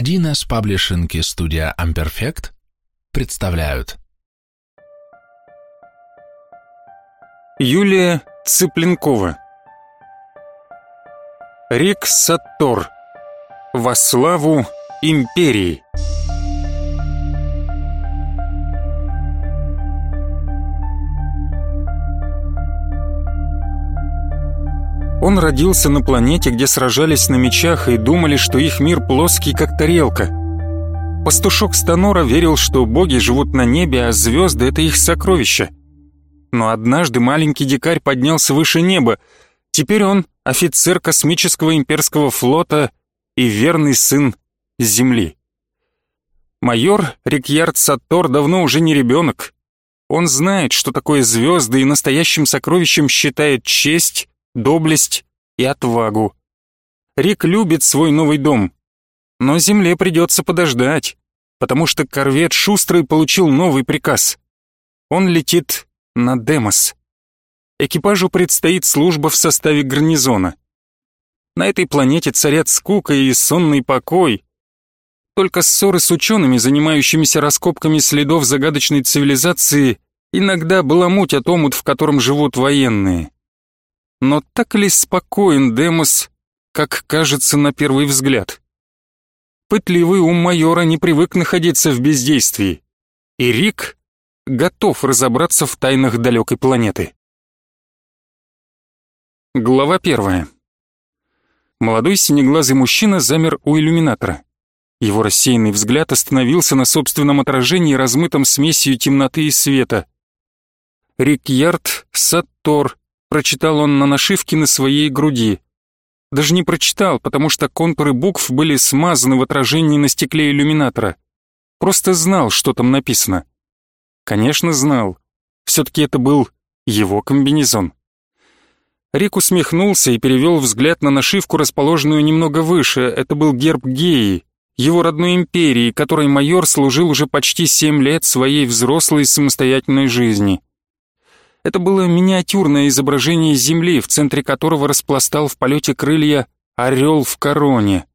1С паблишинг и студия Amperfect представляют. Юлия Цыпленкова. Рик Саттор. Во славу империи Он родился на планете, где сражались на мечах и думали, что их мир плоский, как тарелка. Пастушок Станора верил, что боги живут на небе, а звезды — это их сокровища. Но однажды маленький дикарь поднялся выше неба. Теперь он офицер космического имперского флота и верный сын Земли. Майор Рикьярд Саттор давно уже не ребенок. Он знает, что такое звезды, и настоящим сокровищем считает честь, доблесть и отвагу. Рик любит свой новый дом, но земле придется подождать, потому что корвет Шустрый получил новый приказ. Он летит на Демос. Экипажу предстоит служба в составе гарнизона. На этой планете царят скука и сонный покой. Только ссоры с учеными, занимающимися раскопками следов загадочной цивилизации, иногда баламутят омут, в котором живут военные. Но так ли спокоен Демос, как кажется на первый взгляд? Пытливый ум майора не привык находиться в бездействии, и Рик готов разобраться в тайнах далекой планеты. Глава первая. Молодой синеглазый мужчина замер у иллюминатора. Его рассеянный взгляд остановился на собственном отражении, размытом смесью темноты и света. Рикьярд Саттор прочитал он на нашивке на своей груди. Даже не прочитал, потому что контуры букв были смазаны в отражении на стекле иллюминатора. Просто знал, что там написано. Конечно, знал. Все-таки это был его комбинезон. Рик усмехнулся и перевел взгляд на нашивку, расположенную немного выше. Это был герб Геи, его родной империи, которой майор служил уже почти семь лет своей взрослой самостоятельной жизни. Это было миниатюрное изображение Земли, в центре которого распластал в полете крылья орел в короне.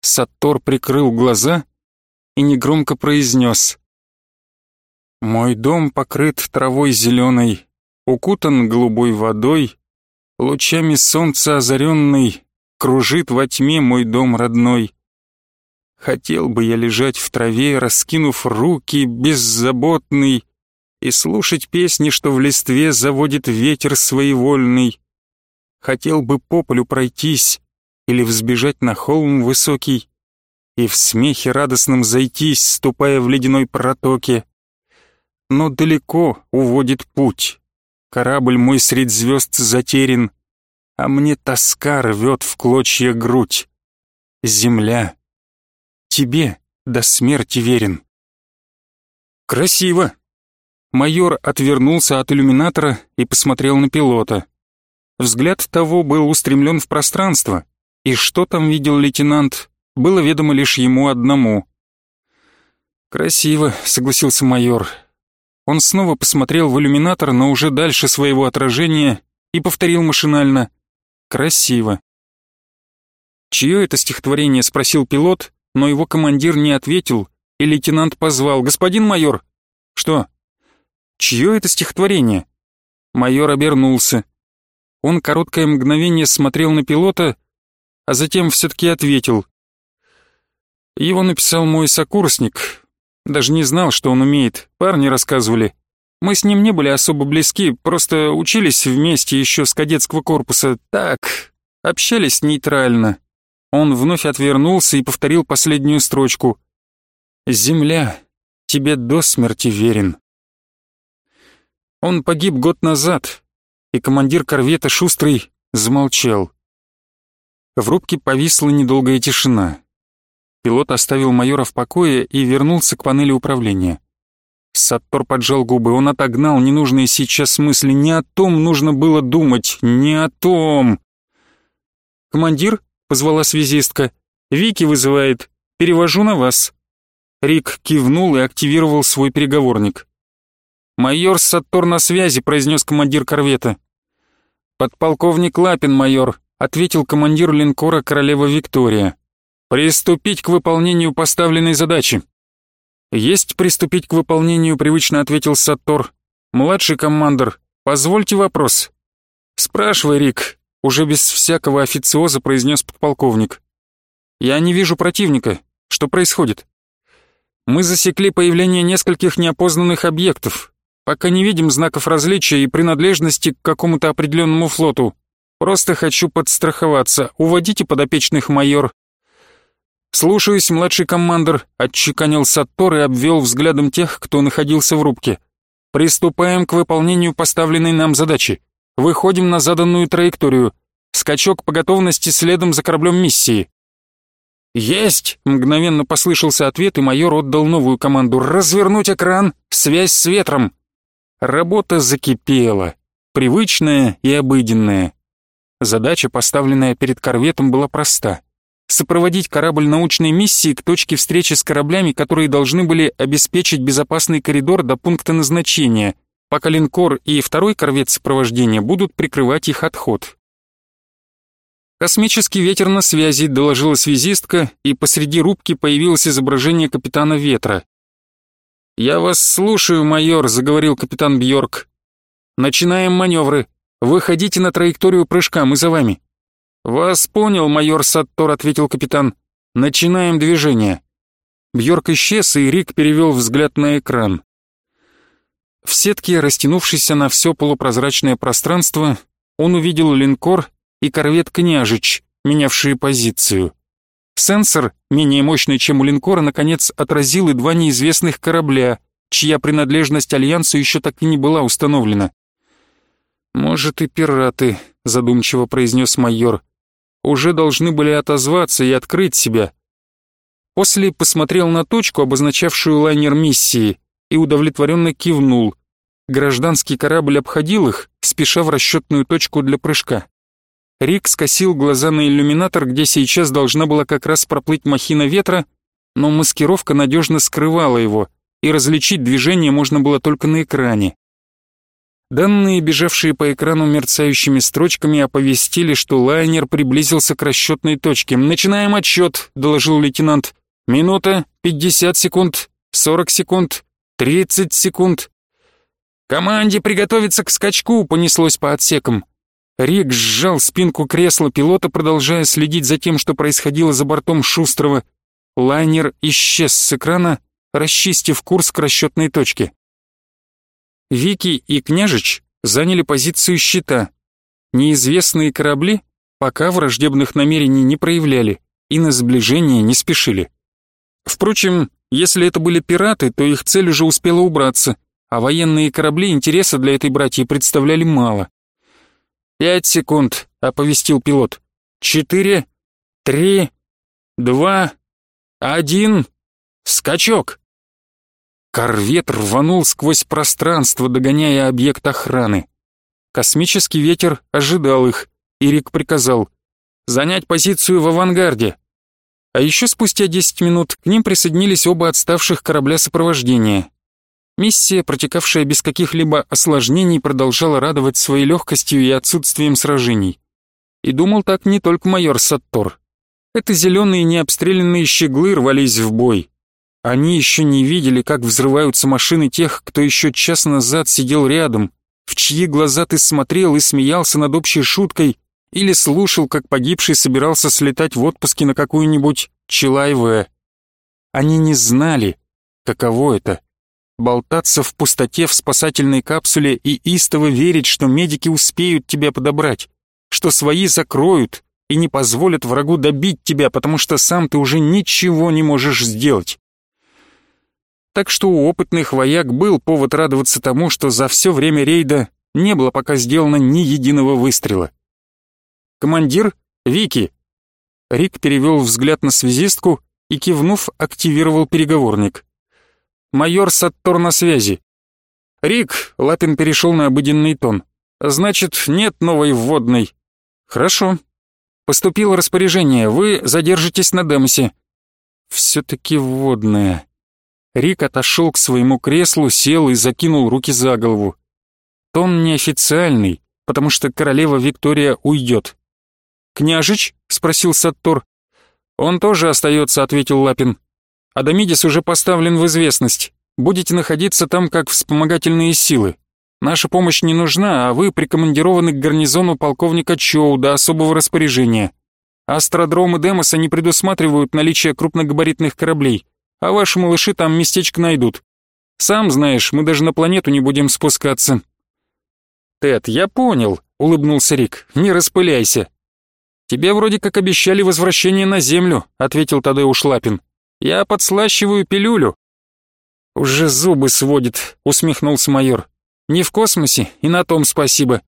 Саттор прикрыл глаза и негромко произнес. «Мой дом покрыт травой зеленой, укутан голубой водой, лучами солнца озаренный, кружит во тьме мой дом родной. Хотел бы я лежать в траве, раскинув руки, беззаботный, и слушать песни, что в листве заводит ветер своевольный. Хотел бы по полю пройтись или взбежать на холм высокий и в смехе радостном зайтись, ступая в ледяной протоке. Но далеко уводит путь. Корабль мой средь звезд затерян, а мне тоска рвет в клочья грудь. Земля, тебе до смерти верен. Красиво, Майор отвернулся от иллюминатора и посмотрел на пилота. Взгляд того был устремлен в пространство, и что там видел лейтенант, было ведомо лишь ему одному. «Красиво», — согласился майор. Он снова посмотрел в иллюминатор, но уже дальше своего отражения, и повторил машинально «Красиво». «Чье это стихотворение?» — спросил пилот, но его командир не ответил, и лейтенант позвал «Господин майор!» «Что?» Чье это стихотворение? Майор обернулся. Он короткое мгновение смотрел на пилота, а затем все-таки ответил. Его написал мой сокурсник. Даже не знал, что он умеет. Парни рассказывали. Мы с ним не были особо близки, просто учились вместе еще с кадетского корпуса. Так, общались нейтрально. Он вновь отвернулся и повторил последнюю строчку. «Земля, тебе до смерти верен». Он погиб год назад, и командир корвета Шустрый замолчал. В рубке повисла недолгая тишина. Пилот оставил майора в покое и вернулся к панели управления. Саттор поджал губы, он отогнал ненужные сейчас мысли. Не о том нужно было думать, не о том. «Командир?» — позвала связистка. «Вики вызывает. Перевожу на вас». Рик кивнул и активировал свой переговорник. «Майор Саттор на связи», — произнес командир корвета. «Подполковник Лапин, майор», — ответил командир линкора «Королева Виктория». Приступить к выполнению поставленной задачи. Есть приступить к выполнению, привычно ответил Саттор. Младший командир, позвольте вопрос. Спрашивай, Рик, уже без всякого официоза произнес подполковник. Я не вижу противника. Что происходит? Мы засекли появление нескольких неопознанных объектов. Пока не видим знаков различия и принадлежности к какому-то определенному флоту. Просто хочу подстраховаться. Уводите подопечных, майор. «Слушаюсь, младший командир», — отчеканил Саттор и обвел взглядом тех, кто находился в рубке. «Приступаем к выполнению поставленной нам задачи. Выходим на заданную траекторию. Скачок по готовности следом за кораблем миссии». «Есть!» — мгновенно послышался ответ, и майор отдал новую команду «Развернуть экран! Связь с ветром!» Работа закипела, привычная и обыденная. Задача, поставленная перед корветом, была проста — сопроводить корабль научной миссии к точке встречи с кораблями, которые должны были обеспечить безопасный коридор до пункта назначения, пока линкор и второй корвет сопровождения будут прикрывать их отход. «Космический ветер на связи», — доложила связистка, и посреди рубки появилось изображение капитана Ветра. «Я вас слушаю, майор», — заговорил капитан Бьорк. «Начинаем маневры. Выходите на траекторию прыжка, мы за вами». «Вас понял, майор Саттор», — ответил капитан. «Начинаем движение». Бьорк исчез, и Рик перевел взгляд на экран. В сетке, растянувшейся на все полупрозрачное пространство, он увидел линкор и корвет «Княжич», менявшие позицию. Сенсор, менее мощный, чем у линкора, наконец отразил и два неизвестных корабля, чья принадлежность Альянсу еще так и не была установлена. «Может, и пираты», — задумчиво произнес майор. «Уже должны были отозваться и открыть себя». После посмотрел на точку, обозначавшую лайнер миссии, и удовлетворенно кивнул. Гражданский корабль обходил их, спеша в расчетную точку для прыжка. Рик скосил глаза на иллюминатор, где сейчас должна была как раз проплыть махина ветра, но маскировка надежно скрывала его, и различить движение можно было только на экране. Данные, бежавшие по экрану мерцающими строчками, оповестили, что лайнер приблизился к расчетной точке. «Начинаем отсчет», — доложил лейтенант. «Минута, пятьдесят секунд, сорок секунд, тридцать секунд». «Команде приготовиться к скачку», — понеслось по отсекам. Рик сжал спинку кресла пилота, продолжая следить за тем, что происходило за бортом Шустрого. Лайнер исчез с экрана, расчистив курс к расчетной точке. Вики и Княжич заняли позицию щита. Неизвестные корабли пока враждебных намерений не проявляли и на сближение не спешили. Впрочем, если это были пираты, то их цель уже успела убраться, а военные корабли интереса для этой братьи представляли мало. «Пять секунд», — оповестил пилот. «Четыре, три, два, один, скачок!» Корвет рванул сквозь пространство, догоняя объект охраны. Космический ветер ожидал их, и Рик приказал «Занять позицию в авангарде». А еще спустя 10 минут к ним присоединились оба отставших корабля сопровождения. Миссия, протекавшая без каких-либо осложнений, продолжала радовать своей легкостью и отсутствием сражений. И думал так не только майор Саттор. Это зеленые необстрелянные щеглы рвались в бой, они еще не видели, как взрываются машины тех, кто еще час назад сидел рядом, в чьи глаза ты смотрел и смеялся над общей шуткой или слушал, как погибший собирался слетать в отпуске на какую-нибудь Чилаевое. Они не знали, каково это — болтаться в пустоте в спасательной капсуле и истово верить, что медики успеют тебя подобрать, что свои закроют и не позволят врагу добить тебя, потому что сам ты уже ничего не можешь сделать так что у опытных вояк был повод радоваться тому, что за все время рейда не было пока сделано ни единого выстрела. «Командир, Вики!» Рик перевел взгляд на связистку и, кивнув, активировал переговорник. «Майор Саттор на связи». «Рик», — Лапин перешел на обыденный тон, «значит, нет новой вводной». «Хорошо. Поступило распоряжение, вы задержитесь на Демосе». «Все-таки вводная». Рик отошел к своему креслу, сел и закинул руки за голову. Тон неофициальный, потому что королева Виктория уйдет. «Княжич?» — спросил Саттор. «Он тоже остается», — ответил Лапин. «Адамидис уже поставлен в известность. Будете находиться там как вспомогательные силы. Наша помощь не нужна, а вы прикомандированы к гарнизону полковника Чоу до особого распоряжения. Астродромы Демоса не предусматривают наличие крупногабаритных кораблей, а ваши малыши там местечко найдут. Сам знаешь, мы даже на планету не будем спускаться». «Тед, я понял», — улыбнулся Рик, — «не распыляйся». «Тебе вроде как обещали возвращение на Землю», — ответил Тадеуш Лапин. «Я подслащиваю пилюлю». «Уже зубы сводит», — усмехнулся майор. «Не в космосе, и на том спасибо».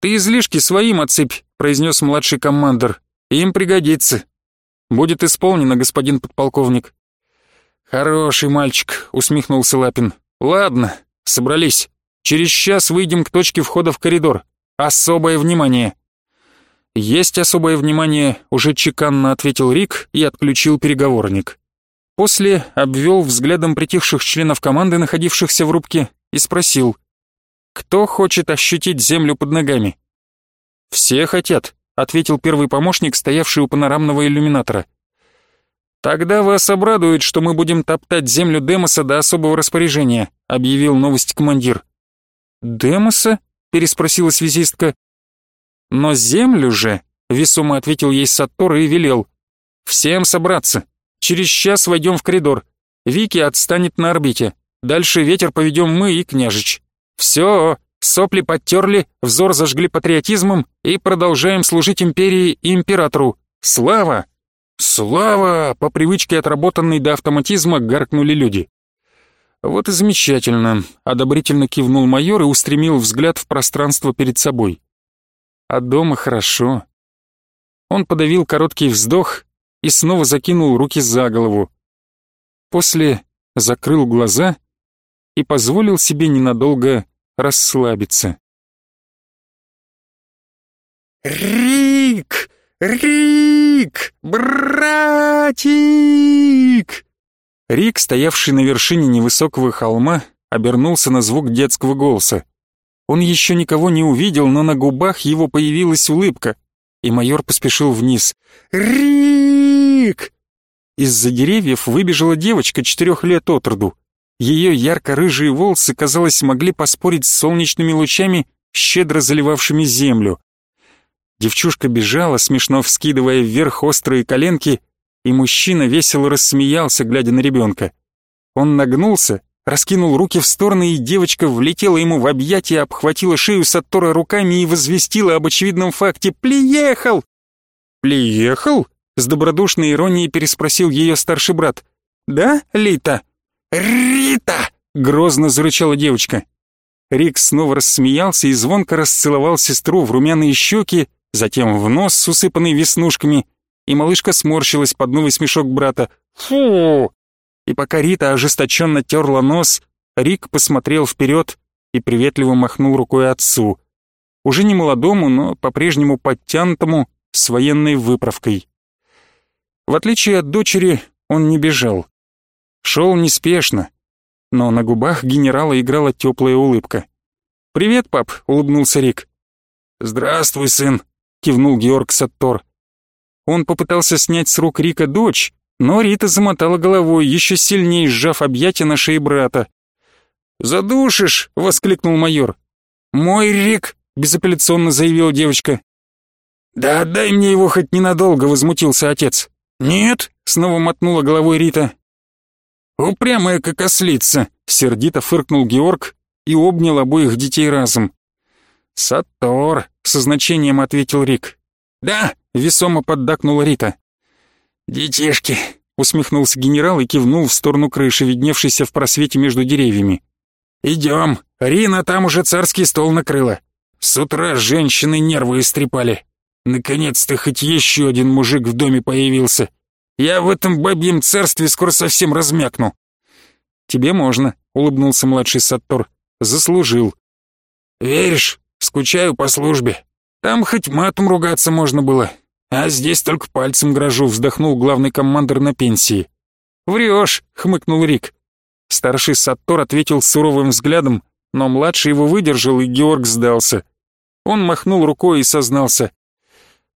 «Ты излишки своим отсыпь», — произнес младший командир. «Им пригодится». «Будет исполнено, господин подполковник». «Хороший мальчик», — усмехнулся Лапин. «Ладно, собрались. Через час выйдем к точке входа в коридор. Особое внимание». «Есть особое внимание», — уже чеканно ответил Рик и отключил переговорник. После обвел взглядом притихших членов команды, находившихся в рубке, и спросил, «Кто хочет ощутить землю под ногами?» «Все хотят», — ответил первый помощник, стоявший у панорамного иллюминатора. «Тогда вас обрадует, что мы будем топтать землю Демоса до особого распоряжения», — объявил новость командир. «Демоса?» — переспросила связистка. «Но землю же», — весомо ответил ей Саттор и велел. «Всем собраться. Через час войдем в коридор. Вики отстанет на орбите. Дальше ветер поведем мы и княжич. Все, сопли подтерли, взор зажгли патриотизмом и продолжаем служить империи и императору. Слава!» «Слава!» — по привычке отработанной до автоматизма гаркнули люди. «Вот и замечательно», — одобрительно кивнул майор и устремил взгляд в пространство перед собой. «А дома хорошо». Он подавил короткий вздох и снова закинул руки за голову. После закрыл глаза и позволил себе ненадолго расслабиться. «Рик! Рик! Братик!» Рик, стоявший на вершине невысокого холма, обернулся на звук детского голоса. Он еще никого не увидел, но на губах его появилась улыбка, и майор поспешил вниз. «Рик!» Из-за деревьев выбежала девочка четырех лет от роду. Ее ярко-рыжие волосы, казалось, могли поспорить с солнечными лучами, щедро заливавшими землю. Девчушка бежала, смешно вскидывая вверх острые коленки, и мужчина весело рассмеялся, глядя на ребенка. Он нагнулся, раскинул руки в стороны, и девочка влетела ему в объятия, обхватила шею Саттора руками и возвестила об очевидном факте «Приехал!» «Приехал?» — с добродушной иронией переспросил ее старший брат. «Да, Лита?» «Рита!» — грозно зарычала девочка. Рик снова рассмеялся и звонко расцеловал сестру в румяные щеки, затем в нос с усыпанной веснушками — и малышка сморщилась под новый смешок брата. «Фу!» И пока Рита ожесточенно терла нос, Рик посмотрел вперед и приветливо махнул рукой отцу. Уже не молодому, но по-прежнему подтянутому, с военной выправкой. В отличие от дочери, он не бежал. Шел неспешно, но на губах генерала играла теплая улыбка. «Привет, пап», — улыбнулся Рик. «Здравствуй, сын», — кивнул Георг Саттор. Он попытался снять с рук Рика дочь, но Рита замотала головой, еще сильнее сжав объятия на шее брата. «Задушишь!» — воскликнул майор. «Мой Рик!» — безапелляционно заявила девочка. «Да отдай мне его хоть ненадолго!» — возмутился отец. «Нет!» — снова мотнула головой Рита. «Упрямая как ослица!» — сердито фыркнул Георг и обнял обоих детей разом. «Сатор!» — со значением ответил Рик. «Да!» — весомо поддакнула Рита. «Детишки!» — усмехнулся генерал и кивнул в сторону крыши, видневшейся в просвете между деревьями. «Идем, Рина там уже царский стол накрыла. С утра женщины нервы истрепали. Наконец-то хоть еще один мужик в доме появился. Я в этом бабьем царстве скоро совсем размякну». «Тебе можно», — улыбнулся младший Саттор. «Заслужил». «Веришь? Скучаю по службе. Там хоть матом ругаться можно было, а здесь только пальцем грожу», — вздохнул главный командир на пенсии. «Врешь», — хмыкнул Рик. Старший Саттор ответил суровым взглядом, но младший его выдержал, и Георг сдался. Он махнул рукой и сознался.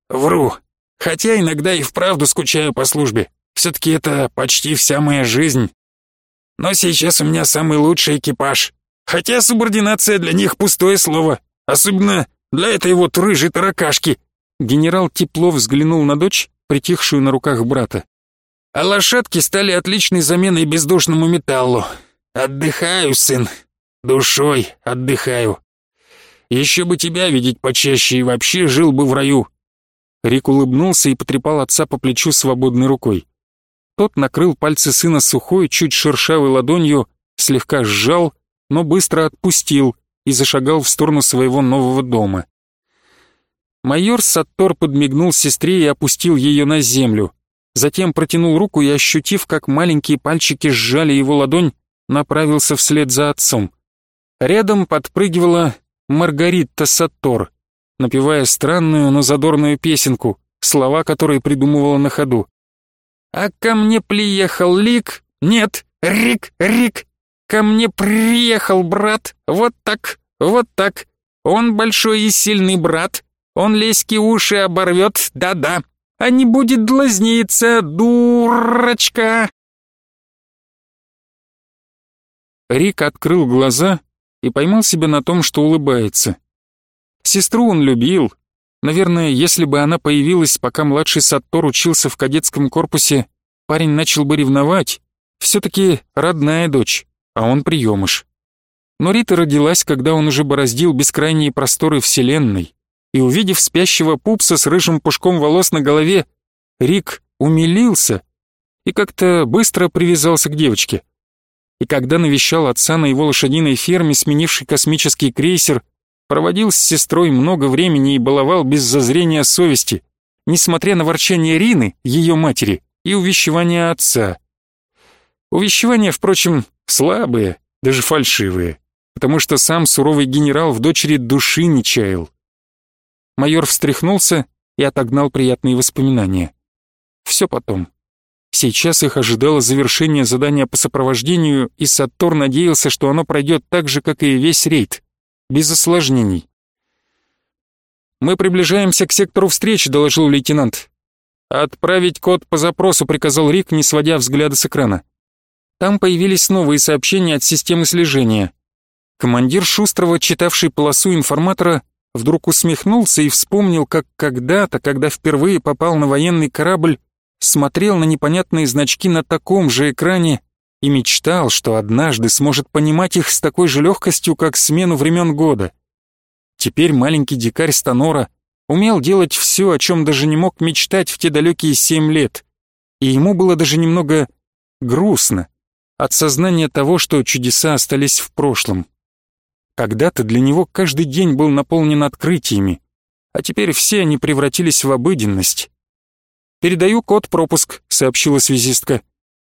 «Вру, Хотя иногда и вправду скучаю по службе. Все-таки это почти вся моя жизнь. Но сейчас у меня самый лучший экипаж. Хотя субординация для них пустое слово. Особенно для этой вот рыжей таракашки. Генерал тепло взглянул на дочь, притихшую на руках брата. А лошадки стали отличной заменой бездушному металлу. Отдыхаю, сын. Душой отдыхаю. Еще бы тебя видеть почаще и вообще жил бы в раю. Рик улыбнулся и потрепал отца по плечу свободной рукой. Тот накрыл пальцы сына сухой, чуть шершавой ладонью, слегка сжал, но быстро отпустил и зашагал в сторону своего нового дома. Майор Саттор подмигнул сестре и опустил ее на землю. Затем протянул руку и, ощутив, как маленькие пальчики сжали его ладонь, направился вслед за отцом. Рядом подпрыгивала Маргарита Саттор, напевая странную, но задорную песенку, слова которой придумывала на ходу. «А ко мне приехал Лик, нет, Рик, Рик, ко мне приехал брат, вот так, вот так, он большой и сильный брат, он леськи уши оборвет, да-да, а не будет глазниться, дурочка!» Рик открыл глаза и поймал себя на том, что улыбается. Сестру он любил. Наверное, если бы она появилась, пока младший Саттор учился в кадетском корпусе, парень начал бы ревновать. Все-таки родная дочь, а он приемыш. Но Рита родилась, когда он уже бороздил бескрайние просторы Вселенной, и, увидев спящего пупса с рыжим пушком волос на голове, Рик умилился и как-то быстро привязался к девочке и когда навещал отца на его лошадиной ферме, сменивший космический крейсер, проводил с сестрой много времени и баловал без зазрения совести, несмотря на ворчание Рины, ее матери, и увещевания отца. Увещевания, впрочем, слабые, даже фальшивые, потому что сам суровый генерал в дочери души не чаял. Майор встряхнулся и отогнал приятные воспоминания. Все потом. Сейчас их ожидало завершение задания по сопровождению, и Саттор надеялся, что оно пройдет так же, как и весь рейд, без осложнений. «Мы приближаемся к сектору встречи», — доложил лейтенант. «Отправить код по запросу», — приказал Рик, не сводя взгляда с экрана. Там появились новые сообщения от системы слежения. Командир Шустрого, читавший полосу информатора, вдруг усмехнулся и вспомнил, как когда-то, когда впервые попал на военный корабль, смотрел на непонятные значки на таком же экране и мечтал, что однажды сможет понимать их с такой же легкостью, как смену времен года. Теперь маленький дикарь Станора умел делать все, о чем даже не мог мечтать в те далекие семь лет, и ему было даже немного грустно от сознания того, что чудеса остались в прошлом. Когда-то для него каждый день был наполнен открытиями, а теперь все они превратились в обыденность. «Передаю код-пропуск», — сообщила связистка.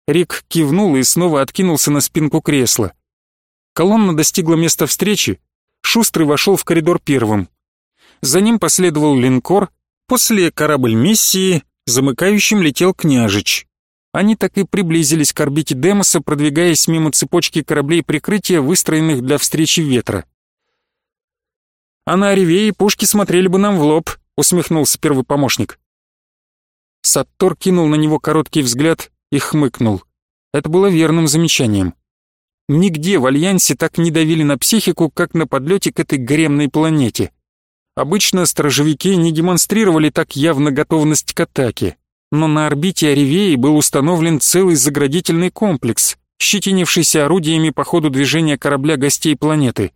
Рик кивнул и снова откинулся на спинку кресла. Колонна достигла места встречи. Шустрый вошел в коридор первым. За ним последовал линкор, после корабль миссии, замыкающим летел княжич. Они так и приблизились к орбите Демоса, продвигаясь мимо цепочки кораблей прикрытия, выстроенных для встречи ветра. «А на Ореве и пушки смотрели бы нам в лоб», — усмехнулся первый помощник. Саттор кинул на него короткий взгляд и хмыкнул. Это было верным замечанием. Нигде в Альянсе так не давили на психику, как на подлете к этой гаремной планете. Обычно стражевики не демонстрировали так явно готовность к атаке, но на орбите Оревеи был установлен целый заградительный комплекс, щетинившийся орудиями по ходу движения корабля гостей планеты.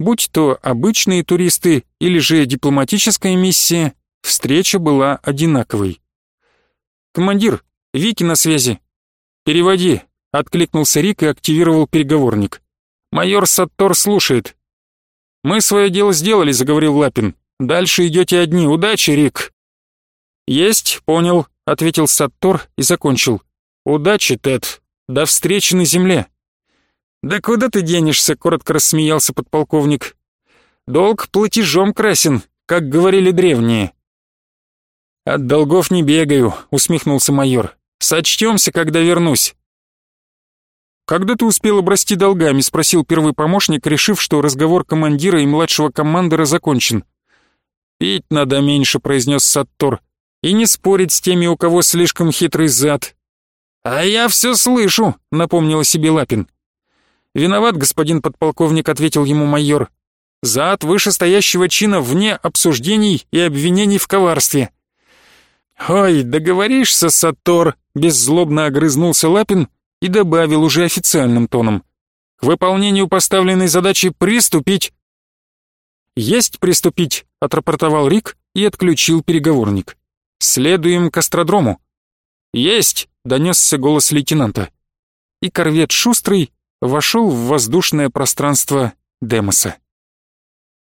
Будь то обычные туристы или же дипломатическая миссия, Встреча была одинаковой. «Командир, Вики на связи». «Переводи», — откликнулся Рик и активировал переговорник. «Майор Саттор слушает». «Мы свое дело сделали», — заговорил Лапин. «Дальше идете одни. Удачи, Рик». «Есть, понял», — ответил Саттор и закончил. «Удачи, Тед. До встречи на земле». «Да куда ты денешься?» — коротко рассмеялся подполковник. «Долг платежом красен, как говорили древние». «От долгов не бегаю», — усмехнулся майор. «Сочтемся, когда вернусь». «Когда ты успел обрасти долгами?» — спросил первый помощник, решив, что разговор командира и младшего командира закончен. «Пить надо меньше», — произнес Саттор. И не спорить с теми, у кого слишком хитрый зад. «А я все слышу», — напомнил себе Лапин. «Виноват, господин подполковник», — ответил ему майор. «Зад вышестоящего чина вне обсуждений и обвинений в коварстве». «Ой, договоришься, Сатор», — беззлобно огрызнулся Лапин и добавил уже официальным тоном. «К выполнению поставленной задачи приступить». «Есть приступить», — отрапортовал Рик и отключил переговорник. «Следуем к астродрому». «Есть!» — донесся голос лейтенанта. И корвет «Шустрый» вошел в воздушное пространство Демоса.